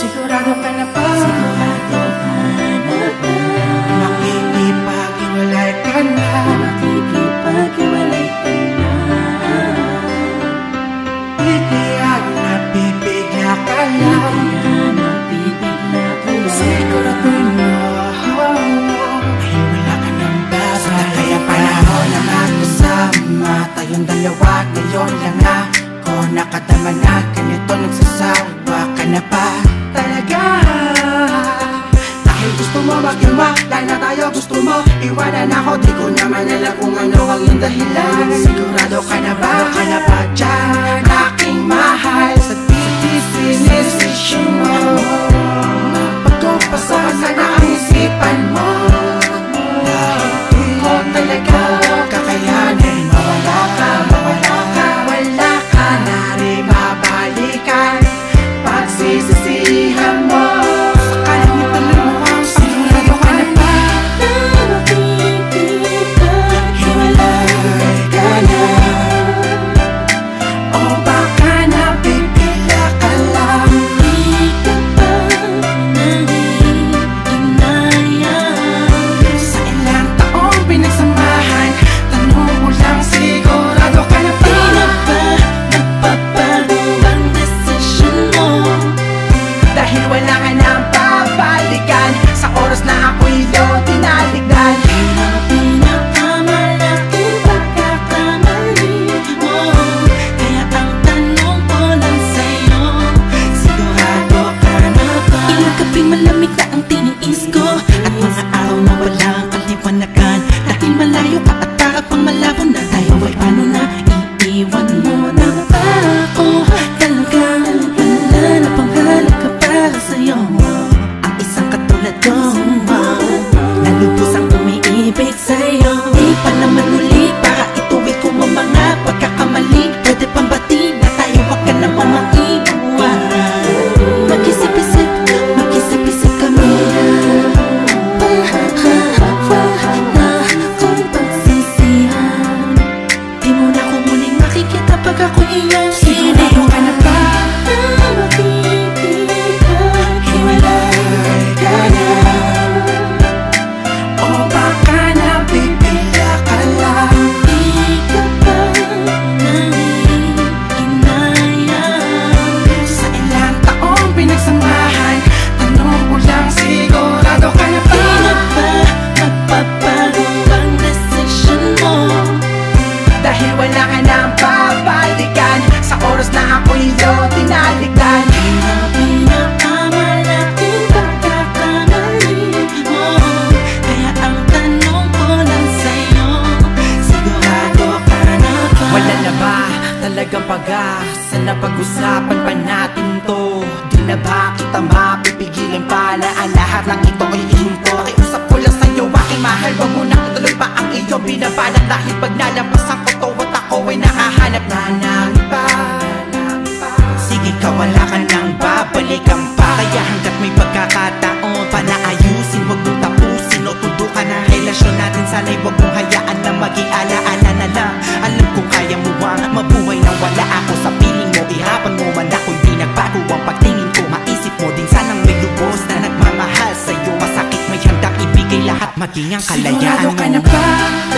Sigurado ka na ba? Sigurado ka na ba? Ka na Makikipag-iwalay ka na Titiyak na bibigla ka lang Titiyak na bibigla ka lang Siguraduhin mo Wala ka ng Kaya panahon na magkasama Tayong dalawa ngayon lang ako Nakadama na ganito nagsasawa ka na ba? gusto mo Iwanan ako, di ko naman alam kung ano ang iyong dahilan Sigurado ka na ba? Sigurado ka na ba? dahil malayo ka at kakapang malabo na tayo ay paano na iiwan mo na ba ako? Talagang wala na panghalap ka para sa'yo. Ang isang katulad ko lalo po Sana pag-usapan pa natin to. Di na ba kita mapipigilan pa Na ang lahat ng ito ay ihinto? Pakiusap ko lang sa'yo aking mahal Wag mo na tuloy pa ang maging ang kalayaan Sigurado ka na ba?